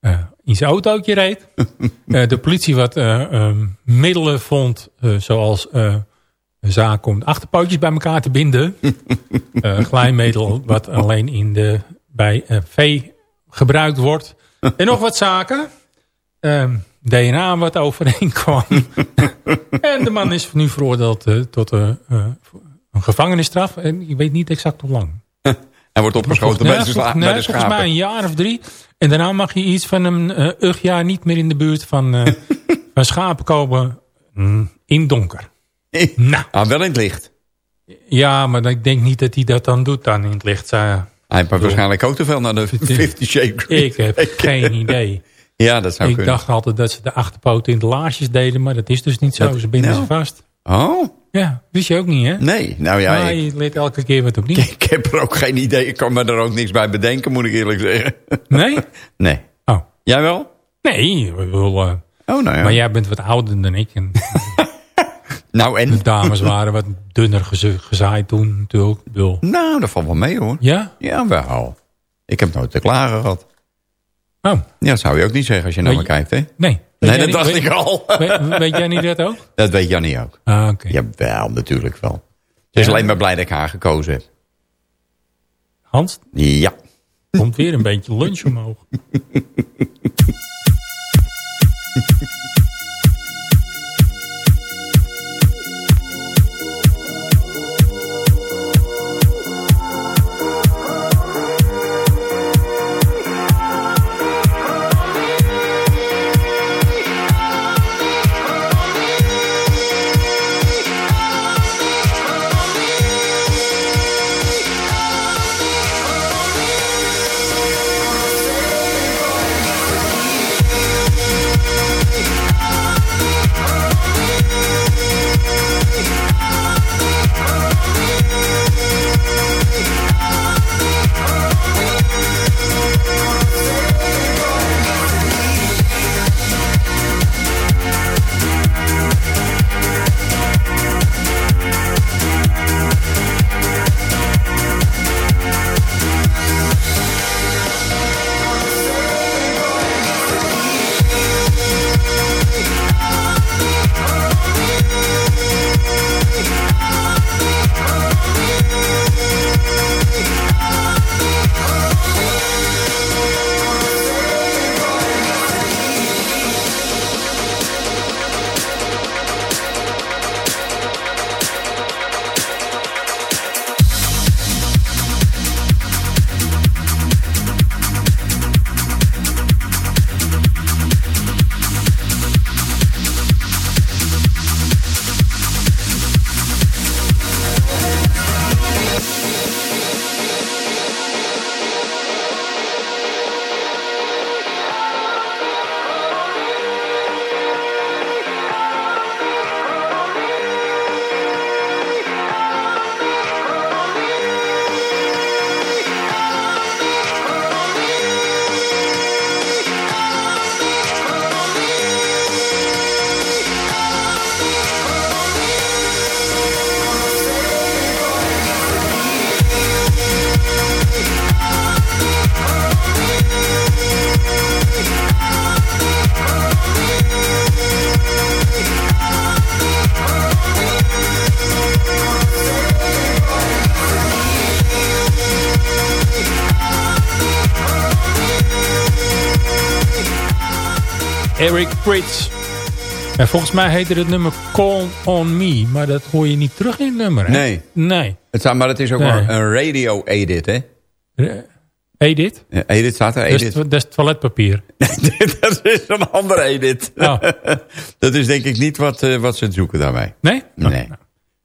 [SPEAKER 7] eh, in zijn autootje reed. Eh, de politie wat eh, ehm, middelen vond, eh, zoals eh, een zaak om de achterpootjes bij elkaar te binden. Eh glijmiddel wat alleen in de, bij eh, vee gebruikt wordt. En nog wat zaken. Ehm, DNA wat overeenkwam. en de man is nu veroordeeld eh, tot eh, een gevangenisstraf. En ik weet niet exact hoe lang.
[SPEAKER 5] Hij wordt opgeschoten bij, de,
[SPEAKER 7] vol-
[SPEAKER 5] sla-
[SPEAKER 7] nee,
[SPEAKER 5] bij de
[SPEAKER 7] volgens mij een jaar of drie. En daarna mag je iets van een ug jaar niet meer in de buurt van, eh, van schapen komen. Mm, in donker. Nou.
[SPEAKER 5] Ah, wel in het licht.
[SPEAKER 7] Ja, maar ik denk niet dat hij dat dan doet dan in het licht. Eh,
[SPEAKER 5] Hij heeft waarschijnlijk ook te veel naar de Fifty Shades.
[SPEAKER 7] ik heb geen idee.
[SPEAKER 5] Ja, dat zou
[SPEAKER 7] ik
[SPEAKER 5] kunnen.
[SPEAKER 7] dacht altijd dat ze de achterpoten in de laarsjes deden, maar dat is dus niet zo.
[SPEAKER 5] Dat-
[SPEAKER 7] ze binden
[SPEAKER 5] nou.
[SPEAKER 7] ze vast.
[SPEAKER 5] Oh,
[SPEAKER 7] Ja, wist je ook niet, hè?
[SPEAKER 5] nee. Nou ja,
[SPEAKER 7] maar
[SPEAKER 5] ik,
[SPEAKER 7] je leert elke keer wat opnieuw.
[SPEAKER 5] ik heb er ook geen idee. Ik kan me er ook niks bij bedenken, moet ik eerlijk zeggen.
[SPEAKER 7] Nee?
[SPEAKER 5] Nee.
[SPEAKER 7] Oh.
[SPEAKER 5] Jij wel?
[SPEAKER 7] Nee, ik bedoel, eh,
[SPEAKER 5] Oh, nou ja.
[SPEAKER 7] maar jij bent wat ouder dan ik. En
[SPEAKER 5] Nou, en?
[SPEAKER 7] de dames waren wat dunner geza- gezaaid toen natuurlijk. Bedoel,
[SPEAKER 5] Nou, dat valt wel mee, hoor.
[SPEAKER 7] ja?
[SPEAKER 5] Jawel. Ik heb nooit te klagen gehad.
[SPEAKER 7] Oh,
[SPEAKER 5] Ja, dat zou je ook niet zeggen als je naar me kijkt, hè?
[SPEAKER 7] nee.
[SPEAKER 5] Nee,
[SPEAKER 7] Weet
[SPEAKER 5] dat
[SPEAKER 7] niet-
[SPEAKER 5] dacht
[SPEAKER 7] weet-
[SPEAKER 5] ik al.
[SPEAKER 7] Weet, weet jij niet dat ook?
[SPEAKER 5] Dat weet Jannie ook.
[SPEAKER 7] Ah, oké.
[SPEAKER 5] Jawel, natuurlijk wel. Ze is
[SPEAKER 7] Ja?
[SPEAKER 5] alleen maar blij dat ik haar gekozen heb.
[SPEAKER 7] Hans,
[SPEAKER 5] Ja.
[SPEAKER 7] komt weer een beetje lunch omhoog.
[SPEAKER 8] En volgens mij heette het nummer Call On Me. Maar dat hoor je niet terug in het nummer, hè?
[SPEAKER 5] Nee.
[SPEAKER 8] Nee.
[SPEAKER 5] Het maar het is ook
[SPEAKER 8] Nee.
[SPEAKER 5] wel een radio-edit, hè?
[SPEAKER 8] Edit?
[SPEAKER 5] Ja, Edit staat er,
[SPEAKER 8] Dat is,
[SPEAKER 5] edit.
[SPEAKER 8] dat is toiletpapier.
[SPEAKER 5] dat is een andere edit.
[SPEAKER 8] Oh.
[SPEAKER 5] dat is denk ik niet wat, eh, wat ze zoeken daarbij.
[SPEAKER 8] Nee?
[SPEAKER 5] Nee.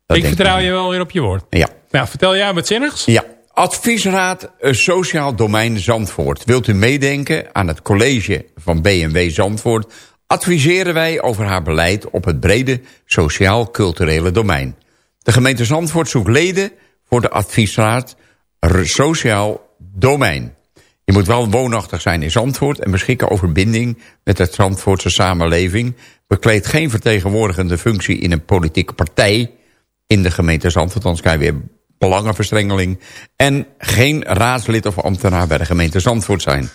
[SPEAKER 5] Dat
[SPEAKER 8] ik vertrouw je wel weer op je woord.
[SPEAKER 5] Ja.
[SPEAKER 8] Nou, vertel jij wat zinnigs?
[SPEAKER 5] Ja. Adviesraad eh, Sociaal Domein Zandvoort. Wilt u meedenken aan het college van BMW Zandvoort... adviseren wij over haar beleid op het brede sociaal-culturele domein. De gemeente Zandvoort zoekt leden voor de adviesraad Sociaal Domein. Je moet wel woonachtig zijn in Zandvoort... en beschikken over binding met de Zandvoortse samenleving... bekleedt geen vertegenwoordigende functie in een politieke partij... in de gemeente Zandvoort, anders krijg je weer belangenverstrengeling... en geen raadslid of ambtenaar bij de gemeente Zandvoort zijn.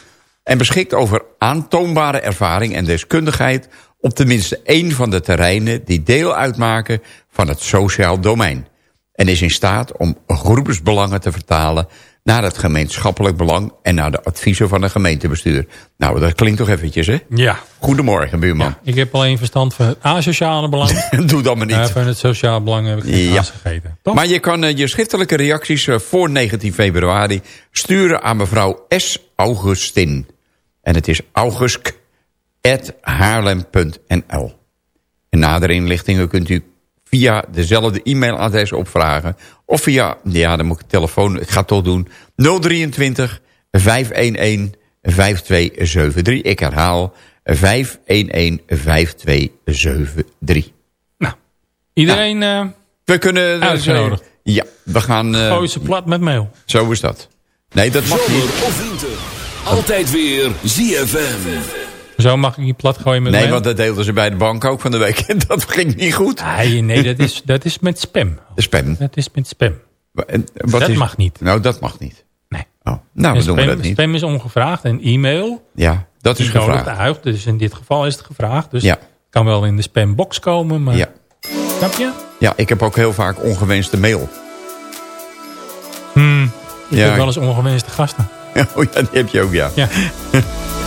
[SPEAKER 5] En beschikt over aantoonbare ervaring en deskundigheid... op tenminste één van de terreinen die deel uitmaken van het sociaal domein. En is in staat om groepsbelangen te vertalen naar het gemeenschappelijk belang... en naar de adviezen van het gemeentebestuur. Nou, dat klinkt toch eventjes, hè?
[SPEAKER 8] Ja.
[SPEAKER 5] Goedemorgen, buurman.
[SPEAKER 8] Ik heb alleen verstand van het asociale belang.
[SPEAKER 5] Doe dat maar niet.
[SPEAKER 8] Ja, van het sociaal belang heb ik geen
[SPEAKER 5] Ja.
[SPEAKER 8] gegeten. Toch?
[SPEAKER 5] Maar je kan eh, je schriftelijke reacties eh, voor 19 februari sturen aan mevrouw S. Augustin. En het is august.haarlem.nl. En nadere inlichtingen kunt u via dezelfde e-mailadres opvragen. Of via, ja, dan moet ik telefoon, ik ga het toch doen, 023 511 5273. Ik herhaal, 511 5273.
[SPEAKER 8] Iedereen eh
[SPEAKER 5] We kunnen...
[SPEAKER 8] Uitgenodigd.
[SPEAKER 5] Ja, we gaan... eh,
[SPEAKER 8] gooi ze plat met mail.
[SPEAKER 5] Zo is dat. Nee, dat mag
[SPEAKER 2] Zomer
[SPEAKER 5] niet.
[SPEAKER 2] of winter. Altijd weer ZFM.
[SPEAKER 8] Zo mag ik je plat gooien met
[SPEAKER 5] Nee, want dat deelden ze bij de bank ook van de week. En dat ging niet goed.
[SPEAKER 8] Nee, nee dat, is, dat is met spam.
[SPEAKER 5] De spam.
[SPEAKER 8] Dat is met spam.
[SPEAKER 5] En wat
[SPEAKER 8] Dat
[SPEAKER 5] is-
[SPEAKER 8] mag niet.
[SPEAKER 5] Nou, dat mag niet.
[SPEAKER 8] Nee.
[SPEAKER 5] Oh, nou, we doen we
[SPEAKER 8] spam,
[SPEAKER 5] dat niet.
[SPEAKER 8] spam is ongevraagd en e-mail
[SPEAKER 5] Ja, dat is gevraagd.
[SPEAKER 8] uit. Dus in dit geval is het gevraagd. Dus
[SPEAKER 5] Ja.
[SPEAKER 8] het kan wel in de spambox komen, maar...
[SPEAKER 5] Ja.
[SPEAKER 8] Snap je?
[SPEAKER 5] ja, ik heb ook heel vaak ongewenste mail.
[SPEAKER 8] Hmm. Ik
[SPEAKER 5] Ja.
[SPEAKER 8] heb wel eens ongewenste gasten.
[SPEAKER 5] Oh ja, die heb je ook, ja.
[SPEAKER 8] Ja.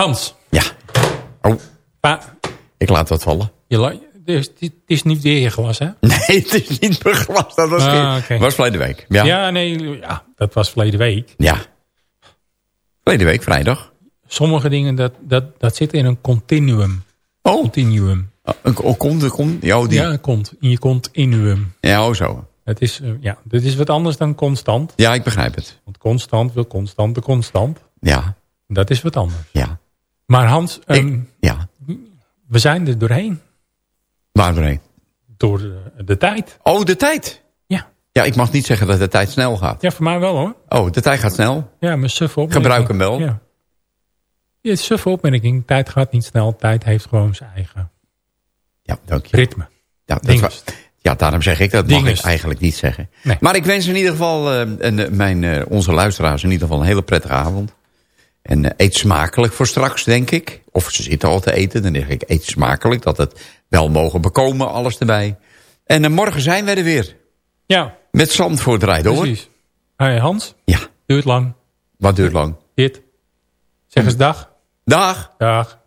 [SPEAKER 7] Hans.
[SPEAKER 5] Ja. Oh,
[SPEAKER 7] Pa,
[SPEAKER 5] ik laat wat vallen.
[SPEAKER 7] je la- dus, het is niet weer je glas, hè?
[SPEAKER 5] Nee, het is niet mijn glas. Dat was,
[SPEAKER 7] Ah,
[SPEAKER 5] was verleden week. Ja.
[SPEAKER 7] Ja.
[SPEAKER 5] ja.
[SPEAKER 7] nee, ja, dat was verleden week.
[SPEAKER 5] Verleden week, vrijdag.
[SPEAKER 7] Sommige dingen, dat, dat, dat zit in een continuum.
[SPEAKER 5] Oh,
[SPEAKER 7] Continuum.
[SPEAKER 5] oh, oh, komt, komt. Ja, oh, die.
[SPEAKER 7] Ja, komt. In je continuum.
[SPEAKER 5] Ja, oh zo.
[SPEAKER 7] Het is, eh, ja, dit is wat anders dan constant.
[SPEAKER 5] Ja, ik begrijp het.
[SPEAKER 7] Want constant wil constant de constant.
[SPEAKER 5] Ja,
[SPEAKER 7] Dat is wat anders.
[SPEAKER 5] ja.
[SPEAKER 7] Maar Hans,
[SPEAKER 5] Ik-
[SPEAKER 7] ehm,
[SPEAKER 5] ja.
[SPEAKER 7] we zijn er doorheen.
[SPEAKER 5] Waar doorheen?
[SPEAKER 7] Door de, de tijd.
[SPEAKER 5] Oh, de tijd.
[SPEAKER 7] Ja.
[SPEAKER 5] Ja, ik mag niet zeggen dat de tijd snel gaat.
[SPEAKER 7] Ja, voor mij wel hoor.
[SPEAKER 5] Oh, de tijd gaat snel.
[SPEAKER 7] Ja, mijn suffe opmerking.
[SPEAKER 5] Gebruik hem wel.
[SPEAKER 7] Ja. Ja, suffe opmerking. Tijd gaat niet snel. Tijd heeft gewoon zijn eigen
[SPEAKER 5] Ja, dank je.
[SPEAKER 7] ritme.
[SPEAKER 5] Ja, dat
[SPEAKER 7] Dinges.
[SPEAKER 5] wa- ja, daarom zeg ik dat. mag ik eigenlijk niet zeggen.
[SPEAKER 7] Nee.
[SPEAKER 5] Maar ik wens in ieder geval eh, en, eh, mijn, eh, onze luisteraars in ieder geval een hele prettige avond. En eh, eet smakelijk voor straks, denk ik. Of ze zitten al te eten, dan denk ik eet smakelijk. Dat het wel mogen bekomen, alles erbij. En eh, morgen zijn wij er weer.
[SPEAKER 7] Ja,
[SPEAKER 5] Met Zandvoort draait door.
[SPEAKER 7] precies. Hey, Hans,
[SPEAKER 5] Ja,
[SPEAKER 7] duurt lang.
[SPEAKER 5] wat duurt lang.
[SPEAKER 7] Dit. Zeg eens dag.
[SPEAKER 5] Dag.
[SPEAKER 7] Dag.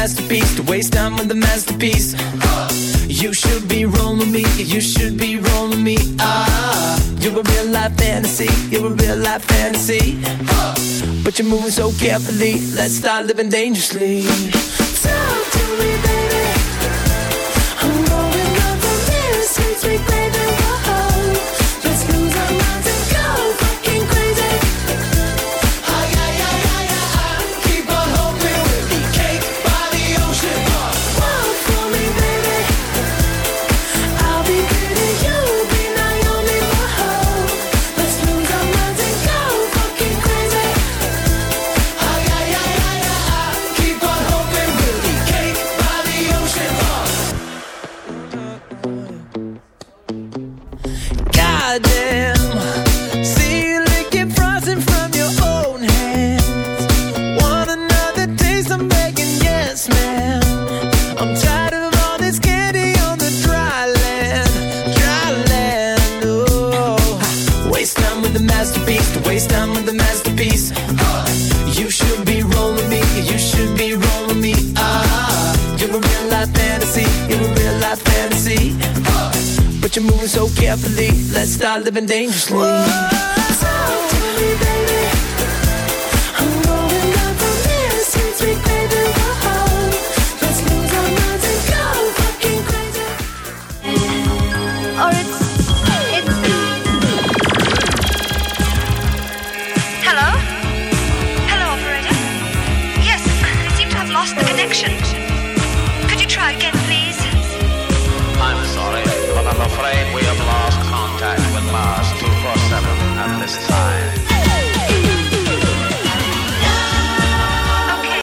[SPEAKER 8] Masterpiece, to waste time with the masterpiece. You should be rolling me, you should be rolling me. You're a real life fantasy, you're a real life fantasy. But you're moving so carefully. Let's start living dangerously. Talk to me, baby. I'm going up sweet, sweet baby. Living dangerously.